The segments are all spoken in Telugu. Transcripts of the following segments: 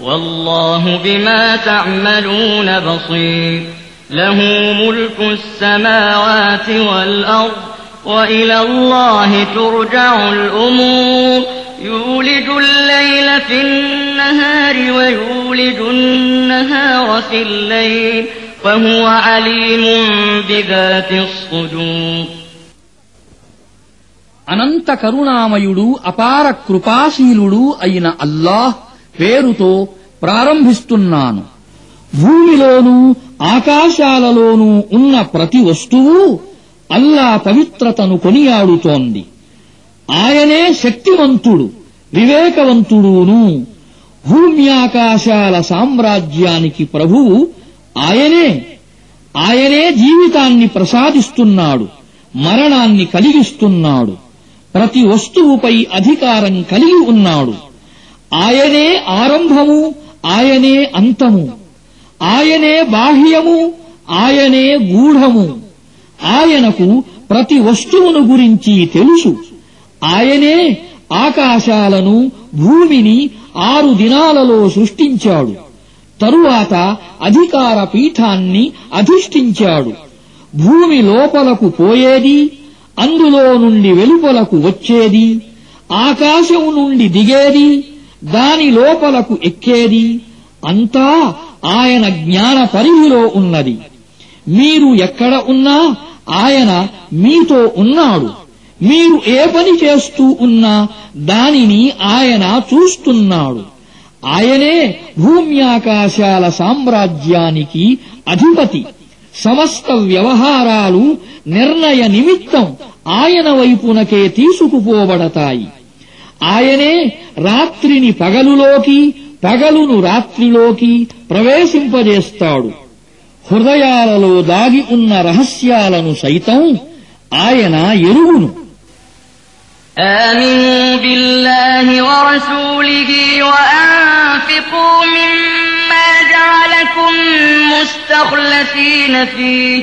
والله بما تعملون بصير له ملك السماوات والأرض وإلى الله ترجع الأمور يولج الليل في النهار ويولج النهار في الليل وهو عليم بذات الصدور అనంత కరుణామయుడు అపార కృపాశీలుడు అయిన అల్లాహ్ పేరుతో ప్రారంభిస్తున్నాను. భూమిలోనూ ఆకాశాలలోనూ ఉన్న ప్రతి వస్తువు అల్లా పవిత్రతను కొనియాడుతోంది. ఆయనే శక్తివంతుడు వివేకవంతుడును. భూమ్యాకాశాల సామ్రాజ్యానికి ప్రభువు ఆయనే. ఆయనే జీవితాన్ని ప్రసాదిస్తున్నాడు మరణాన్ని కలిగిస్తున్నాడు ప్రతి వస్తువుపై అధికారం కలిగి ఉన్నాడు. ఆయనే ఆరంభము ఆయనే అంతము. ఆయనే బాహ్యము ఆయనే గూఢము. ఆయనకు ప్రతి వస్తువును గురించి తెలుసు. ఆయనే ఆకాశాలను భూమిని ఆరు దినాలలో సృష్టించాడు. తరువాత అధికార పీఠాన్ని అధిష్ఠించాడు. భూమి లోపలకు పోయేది అందులో నుండి వెలుపలకు వచ్చేది ఆకాశం నుండి దిగేది దాని లోపలకు ఎక్కేది? అంతా ఆయన జ్ఞాన పరిధిలో ఉన్నది. మీరు ఎక్కడ ఉన్నా ఆయన మీతో ఉన్నాడు. మీరు ఏ పని చేస్తూ ఉన్నా దానిని ఆయన చూస్తున్నాడు. ఆయనే భూమ్యాకాశాల సామ్రాజ్యానికి అధిపతి. సమస్త వ్యవహారాలు నిర్ణయ నిమిత్తం ఆయన వైపునకే తీసుకుపోబడతాయి. ఆయనే రాత్రిని పగలులోకి పగలును రాత్రిలోకి ప్రవేశింపజేస్తాడు హృదయాలలో దాగి ఉన్న రహస్యాలను సైతం ఆయన ఎరుగును آمنوا بالله ورسوله وأنفقوا مما جعلكم مستخلفين فيه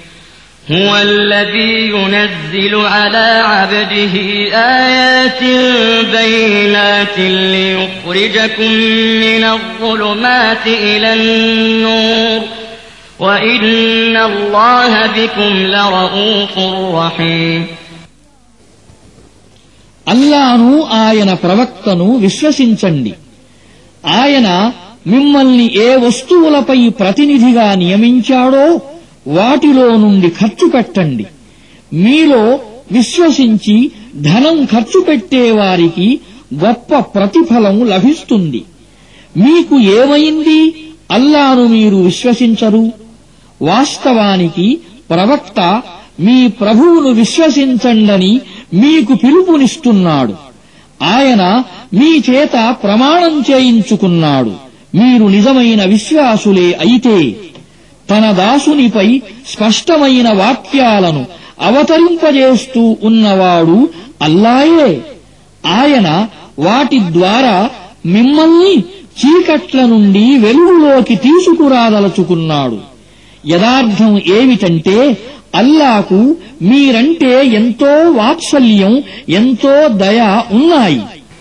هو الذي ينزل على عبده آيات بينات ليخرجكم من الظلمات إلى النور وإن الله بكم لرؤوف رحيم అల్లాను ఆయన ప్రవక్తను విశ్వసించండి ఆయన మిమ్మల్ని ఏ వస్తువులపై ప్రతినిధిగా నియమించాడో వాటిలో నుండి ఖర్చు పెట్టండి. మీలో విశ్వసించి ధనం ఖర్చు పెట్టేవారికి గొప్ప ప్రతిఫలం లభిస్తుంది. మీకు ఏమైంది? అల్లాను మీరు విశ్వసించరు. వాస్తవానికి ప్రవక్త మీ ప్రభువును విశ్వసించండని మీకు పిలుపునిస్తున్నాడు. ఆయన మీ చేత ప్రమాణం చేయించుకున్నాడు. మీరు నిజమైన విశ్వాసులే అయితే తన దాసునిపై స్పష్టమైన వాక్యాలను అవతరింపజేస్తూ ఉన్నవాడు అల్లాయే. ఆయన వాటి ద్వారా మిమ్మల్ని చీకట్ల నుండి వెలుగులోకి తీసుకురాదలుచుకున్నాడు. యదార్థం ఏమిటంటే అల్లాకు మీరంటే ఎంతో వాత్సల్యం ఎంతో దయ ఉన్నాయి.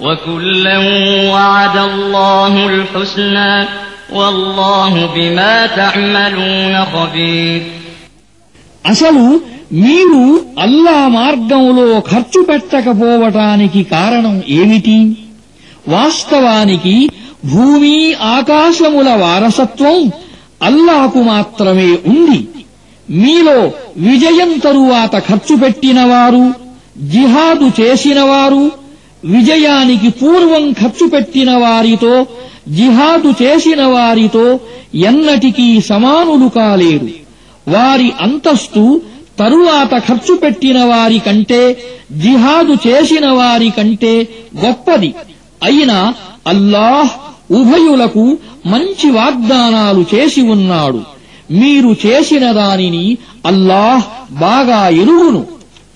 وكلا وعد الله الحسنى والله بما تعملون خبير అసలు మీరు అల్లా మార్గంలో ఖర్చు పెట్టకపోవటానికి కారణం ఏమిటి వాస్తవానికి భూమి ఆకాశముల వారసత్వం అల్లాకు మాత్రమే ఉంది మీలో విజయం తరువాత ఖర్చు పెట్టినవారు జిహాదు చేసినవారు విజయానికి పూర్వం ఖర్చు పెట్టిన వారితో జిహాదు చేసిన వారితో ఎన్నటికీ సమానులు కాలేరు. వారి అంతస్తు తరువాత ఖర్చు పెట్టిన వారి కంటే జిహాదు చేసిన వారి కంటే గొప్పది. అయినా అల్లాహ్ ఉభయులకు మంచి వాగ్దానాలు చేసి ఉన్నాడు. మీరు చేసిన దానిని అల్లాహ్ బాగా ఎరుగును.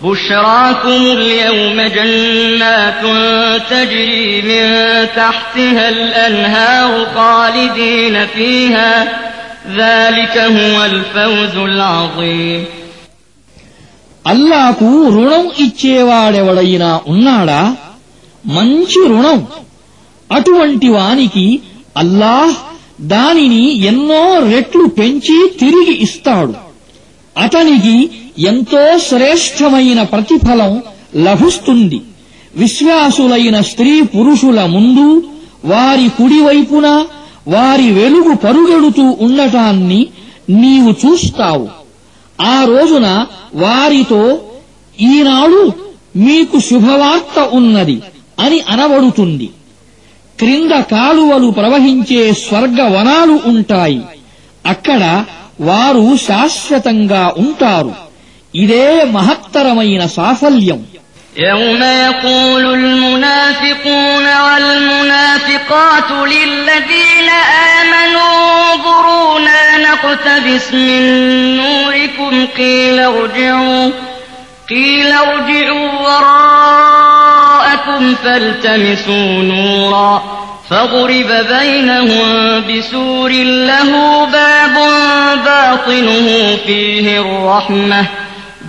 بشراكم اليوم جنات تجري من تحتها الأنهار خالدين فيها ذلك هو الفوز العظيم అల్లాకు రుణం ఇచ్చేవాడెవడైనా ఉన్నాడా మంచి రుణం అటువంటి వానికి అల్లాహ్ దానిని ఎన్నో రెట్లు పెంచి తిరిగి ఇస్తాడు అతనికి ఎంతో శ్రేష్టమైన ప్రతిఫలం లభిస్తుంది. విశ్వాసులైన స్త్రీ పురుషుల ముందు వారి కుడివైపున వారి వెలుగు పరుగెడుతూ ఉండటాన్ని నీవు చూస్తావు. ఆ రోజున వారితో ఈనాడు మీకు శుభవార్త ఉన్నది అని అనబడుతుంది. క్రింద కాలువలు ప్రవహించే స్వర్గ వనాలు ఉంటాయి. అక్కడ వారు శాశ్వతంగా ఉంటారు. ఇదే మహత్తరమైన సాఫల్యం يوم يقول المنافقون والمنافقات للذين آمنوا انظرونا نقتبس من نوركم قيل ارجعوا قيل ارجعوا وراءكم فالتمسوا نورا فضرب بينهم بسور له باب باطنه فيه الرحمه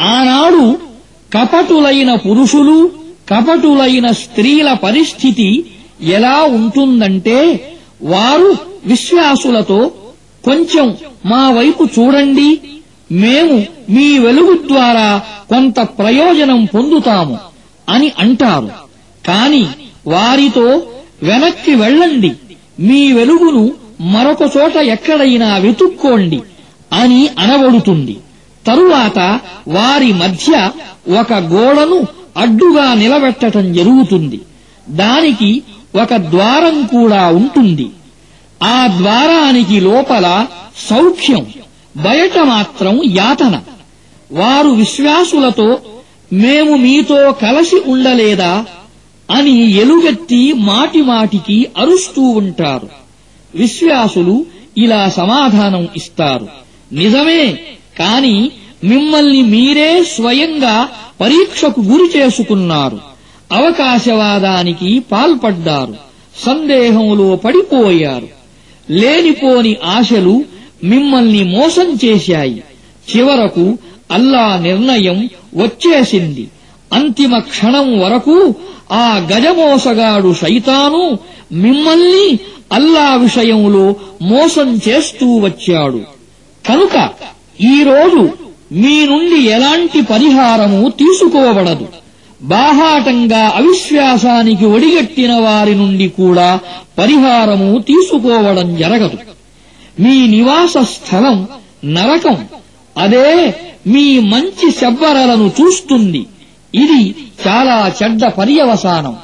ఆనాడు కపటులైన పురుషులు కపటులైన స్త్రీల పరిస్థితి ఎలా ఉంటుందంటే వారు విశ్వాసులతో కొంచెం మా వైపు చూడండి మేము మీ వెలుగు ద్వారా కొంత ప్రయోజనం పొందుతాము అని అంటారు. కాని వారితో వెనక్కి వెళ్ళండి మీ వెలుగును మరొక చోట ఎక్కడైనా వెతుక్కోండి అని అనబడుతుంది. తరువాత వారి మధ్య ఒక గోడను అడ్డుగా నిలబెట్టటం జరుగుతుంది. దానికి ఒక ద్వారం కూడా ఉంటుంది. ఆ ద్వారానికి లోపల సౌఖ్యం బయట మాత్రం యాతన. వారు విశ్వాసులతో మేము మీతో కలసి ఉండలేదా? అని ఎలుగెత్తి మాటిమాటికి అరుస్తూ ఉంటారు. విశ్వాసులు ఇలా సమాధానం ఇస్తారు. నిజమే కాని మిమ్మల్ని మీరే స్వయంగా పరీక్షకు గురి చేసుకున్నారు. అవకాశవాదానికి పాల్పడ్డారు. సందేహంలో పడిపోయారు. లేనిపోని ఆశలు మిమ్మల్ని మోసం చేశాయి. చివరకు అల్లా నిర్ణయం వచ్చేసింది. అంతిమ క్షణం వరకు ఆ గజమోసగాడు సైతాను మిమ్మల్ని అల్లా విషయంలో మోసం చేస్తూ వచ్చాడు. కనుక ఈరోజు మీ నుండి ఎలాంటి పరిహారము తీసుకోబడదు. బాహాటంగా అవిశ్వాసానికి ఒడిగట్టిన వారి నుండి కూడా పరిహారము తీసుకోవడం జరగదు. మీ నివాస స్థలం నరకం. అదే మీ మంచి శబ్బరలను చూస్తుంది. ఇది చాలా చెడ్డ పర్యవసానం.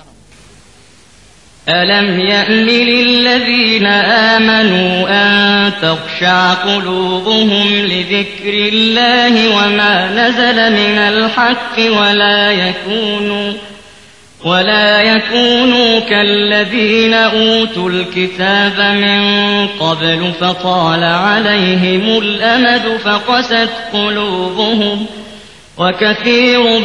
ألم يأن للذين آمنوا أن تخشع قلوبهم لذكر الله وما نزل من الحق ولا يكونوا ولا يكونوا كالذين أوتوا الكتاب من قبل فطال عليهم الأمد فقست قلوبهم وكثير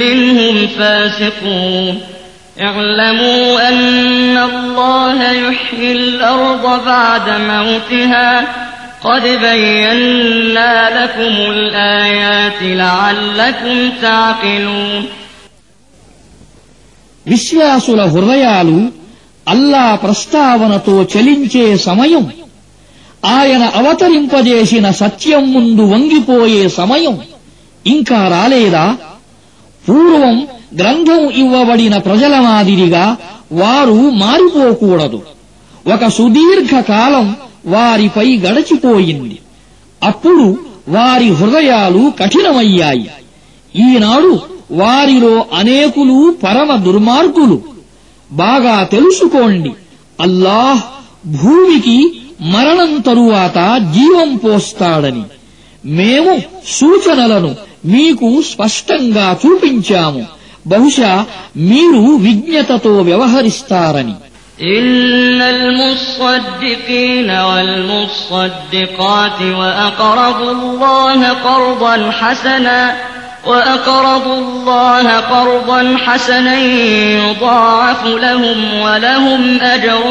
منهم فاسقون اعلموا أن الله يحيي الأرض بعد موتها قد بينا لكم الآيات لعلكم تعقلون విశ్వాసుల హృదయాలు అల్లా ప్రస్తావనతో చలించే సమయం ఆయన అవతరింపజేసిన సత్యం ముందు వంగిపోయే సమయం ఇంకా రాలేదా పూర్వం గ్రంథం ఇవ్వబడిన ప్రజల మాదిరిగా వారు మారిపోకూడదు. ఒక సుదీర్ఘ కాలం వారిపై గడచిపోయింది. అప్పుడు వారి హృదయాలు కఠినమయ్యాయి. ఈనాడు వారిలో అనేకులు పరమ దుర్మార్గులు. బాగా తెలుసుకోండి అల్లాహ్ భూమికి మరణం తరువాత జీవం పోస్తాడని. మేము సూచనలను మీకు స్పష్టంగా చూపించాము బహుశా మీరు విజ్ఞతతో వ్యవహరిస్తారని إن المصدقين والمصدقات وأقرضوا الله قرضا حسنا وأقرضوا الله قرضا حسنا يضاعف لهم ولهم أجر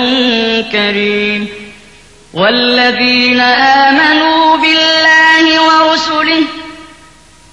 كريم والذين آمنوا بالله ورسله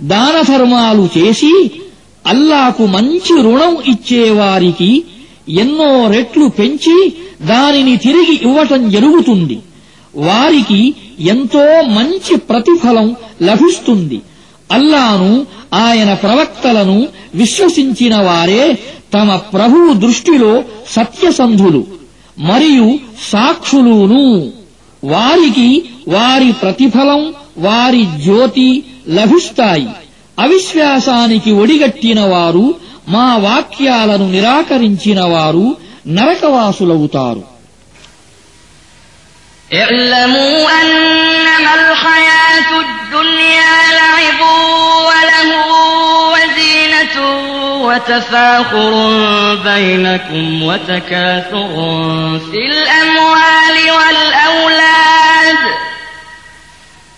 దాన ధర్మాలు చేసి అల్లాకు మంచి రుణం ఇచ్చేవారికి ఎన్నో రెట్లు పెంచి దానిని తిరిగి ఇవ్వటం జరుగుతుంది. వారికి ఎంతో మంచి ప్రతిఫలం లభిస్తుంది. అల్లాను ఆయన ప్రవక్తలను విశ్వసించిన వారే తమ ప్రభువు దృష్టిలో సత్యసంధులు మరియు సాక్షులును. వారికి వారి ప్రతిఫలం వారి జ్యోతి లభిస్తాయి అవిశ్వాసానికి ఒడిగట్టిన వారు మా వాక్యాలను నిరాకరించిన వారు నరకవాసులవుతారు اعلموا أنما الحياة الدنيا لعب وله وزينة وتفاخر بينكم وتكاثر في الأموال والأولاد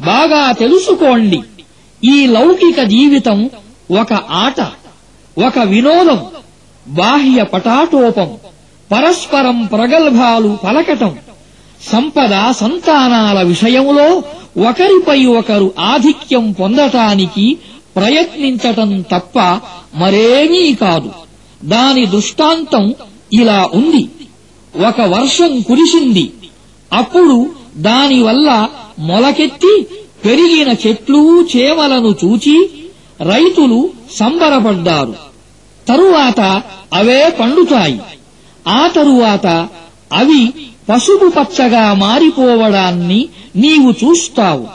బాగా తెలుసుకోండి. ఈ లౌకిక జీవితం ఒక ఆట ఒక వినోదం బాహ్య పటాటోపం పరస్పరం ప్రగల్భాలు పలకటం సంపద సంతానాల విషయంలో ఒకరిపై ఒకరు ఆధిక్యం పొందటానికి ప్రయత్నించటం తప్ప మరేమీ కాదు. దాని దృష్టాంతం ఇలా ఉంది. ఒక వర్షం కురిసింది. అప్పుడు దానివల్ల మొలకెత్తి పెరిగిన చెట్లు చేమలను చూచి రైతులు సంబరపడ్డారు. తరువాత అవే పండుతాయి. ఆ తరువాత అవి పసుపు పచ్చగా మారిపోవడాన్ని నీవు చూస్తావు.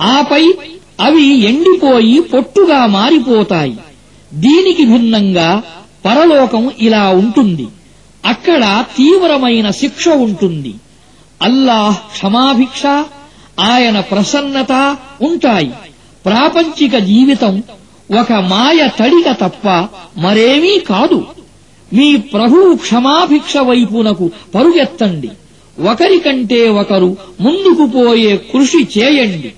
ఆపై అవి ఎండిపోయి పొట్టుగా మారిపోతాయి. దీనికి భిన్నంగా పరలోకం ఇలా ఉంటుంది. అక్కడ తీవ్రమైన శిక్ష ఉంటుంది. అల్లాహ్ క్షమాభిక్ష ఆయన ప్రసన్నత ఉంటాయి. ప్రాపంచిక జీవితం ఒక మాయ తడిక తప్ప మరేమీ కాదు. మీ ప్రభువు క్షమాభిక్ష వైపునకు పరుగెత్తండి. ఒకరికంటే ఒకరు ముందుకు పోయే కృషి చేయండి.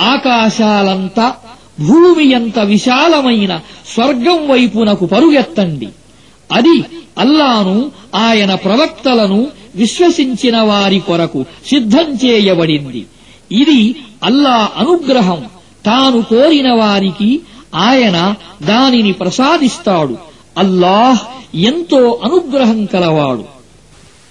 ఆకాశాలంతా భూమి ఎంత విశాలమైన స్వర్గం వైపునకు పరుగెత్తండి. అది అల్లాను ఆయన ప్రవక్తలను విశ్వసించిన వారి కొరకు సిద్ధం చేయబడింది. ఇది అల్లా అనుగ్రహం. తాను కోరిన వారికి ఆయన దానిని ప్రసాదిస్తాడు. అల్లాహ్ ఎంతో అనుగ్రహం కలవాడు.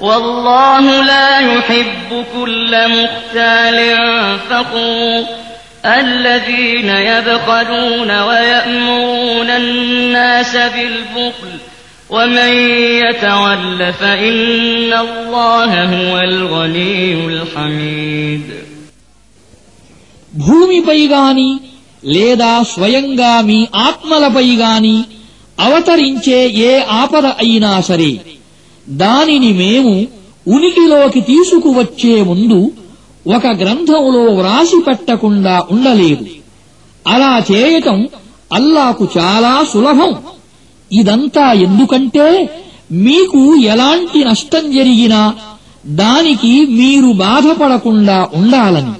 والله لا يحب كل مختال فخور الذين يبخلون ويأمرون الناس بالبخل ومن يتول فإن الله هو الغني الحميد భూమిపై గాని లేదా స్వయంగా మీ ఆత్మలపై గాని అవతరించే ఏ ఆపద అయినా సరే దానిని మేము ఉనికిలోకి తీసుకువచ్చే ముందు ఒక గ్రంథంలో వ్రాసి పెట్టకుండా ఉండలేదు. అలా చేయటం అల్లాకు చాలా సులభం. ఇదంతా ఎందుకంటే మీకు ఎలాంటి నష్టం జరిగినా దానికి మీరు బాధపడకుండా ఉండాలని.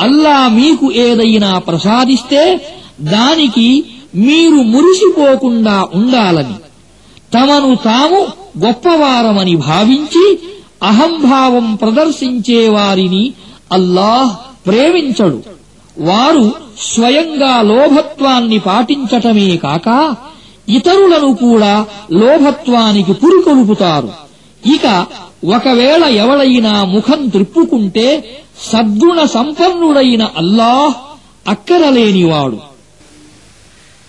అల్లా మీకు ఏదైనా ప్రసాదిస్తే దానికి మీరు మురిసిపోకుండా ఉండాలని. తమను తాము గొప్పవారమని భావించి అహంభావం ప్రదర్శించే వారిని అల్లాహ్ ప్రేమించడు. వారు స్వయంగా లోభత్వాన్ని పాటించటమే కాక ఇతరులను కూడా లోభత్వానికి పురుకొలుపుతారు. ఇక ఒకవేళ ఎవడైనా ముఖం త్రిప్పుకుంటే సద్గుణ సంపన్నుడైన అల్లాహ్ అక్కరలేనివాడు.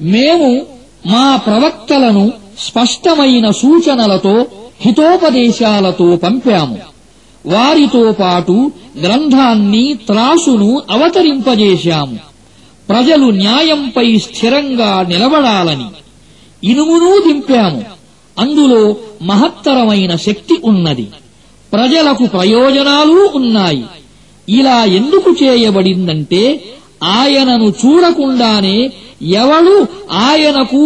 మేము మా ప్రవక్తలను స్పష్టమైన సూచనలతో హితోపదేశాలతో పంపాము. వారితో పాటు గ్రంథాన్ని త్రాసును అవతరింపజేశాము. ప్రజలు న్యాయంపై స్థిరంగా నిలబడాలని ఇనుమును దింపాము. అందులో మహత్తరమైన శక్తి ఉన్నది. ప్రజలకు ప్రయోజనాలు ఉన్నాయి. ఇలా ఎందుకు చేయబడిందంటే ఆయనను చూడకుండానే ఎవడు ఆయనకు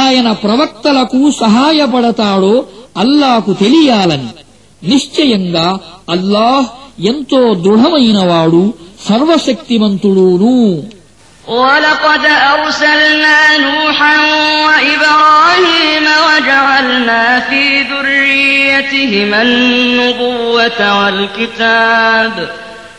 ఆయన ప్రవక్తలకు సహాయపడతాడో అల్లాకు తెలియాలని నిశ్చయంగా అల్లాహ్ ఎంతో దృఢమైనవాడు సర్వశక్తిమంతుడూను ولقد أرسلنا نوحا وإبراهيم وجعلنا في ذريتهما النبوة والكتاب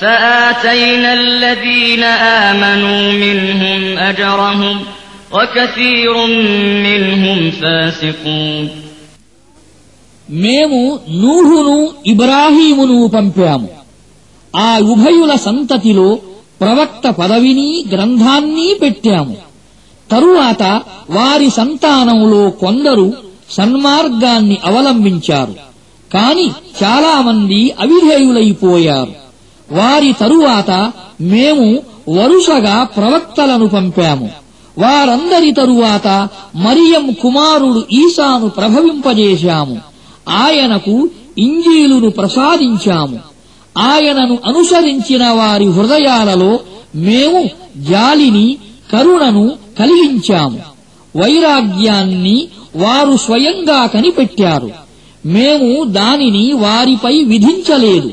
فآتينا الذين آمنوا منهم أجرهم وكثير منهم فاسقون మేము నూహును ఇబ్రాహీమును పంపాము ఆ ఉభయుల సంతతిలో ప్రవక్త పదవిని గ్రంథాన్ని పెట్టాము తరువాత వారి సంతానంలో కొందరు సన్మార్గాన్ని అవలంబించారు కాని చాలామంది అవిధేయులైపోయారు వారి తరువాత మేము వరుసగా ప్రవక్తలను పంపాము. వారందరి తరువాత మరియం కుమారుడు ఈశాను ప్రభవింపజేశాము. ఆయనకు ఇంజీలును ప్రసాదించాము. ఆయనను అనుసరించిన వారి హృదయాలలో మేము జాలిని కరుణను కలిగించాము. వైరాగ్యాన్ని వారు స్వయంగా కనిపెట్టారు. మేము దానిని వారిపై విధించలేదు.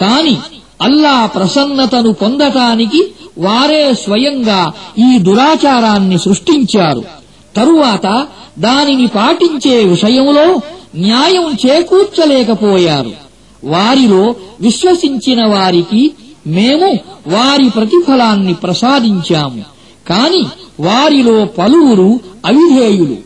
కాని అల్లా ప్రసన్నతను పొందటానికి వారే స్వయంగా ఈ దురాచారాన్ని సృష్టించారు. తరువాత దానిని పాటించే విషయంలో న్యాయం చేకూర్చలేకపోయారు. వారిలో విశ్వసించిన వారికి మేము వారి ప్రతిఫలాన్ని ప్రసాదించాము. కాని వారిలో పలువురు అవిధేయులు.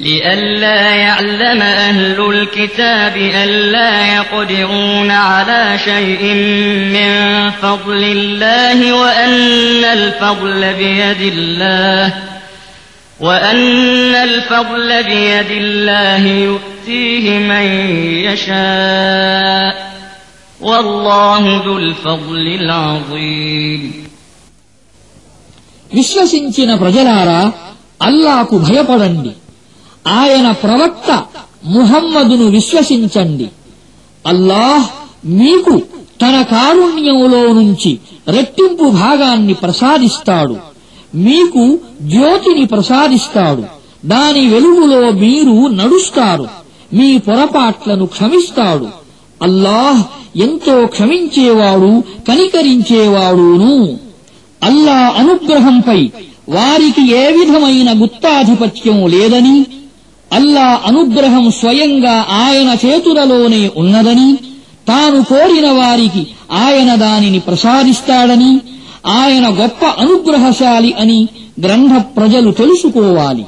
لئلا يعلم أهل الكتاب ألا يقدرون على شيء من فضل الله وأن الفضل بيد الله وأن الفضل بيد الله يؤتيه من يشاء والله ذو الفضل العظيم విశ్వసించిన ప్రజలారా అల్లాకు భయపడండి ఆయన ప్రవక్త ముహమ్మదును విశ్వసించండి. అల్లాహ్ మీకు తన కారుణ్యములో నుంచి రెట్టింపు భాగాన్ని ప్రసాదిస్తాడు. మీకు జ్యోతిని ప్రసాదిస్తాడు. దాని వెలుగులో మీరు నడుస్తారు. మీ పొరపాట్లను క్షమిస్తాడు. అల్లాహ్ ఎంతో క్షమించేవాడు కనికరించేవాడును. అల్లా అనుగ్రహంపై వారికి ఏ విధమైన గుత్తాధిపత్యం లేదని? అల్లా అనుగ్రహం స్వయంగా ఆయన చేతులలోనే ఉన్నదని తాను కోరిన వారికి ఆయన దానిని ప్రసాదిస్తాడని ఆయన గొప్ప అనుగ్రహశాలి అని గ్రంథ ప్రజలు తెలుసుకోవాలి.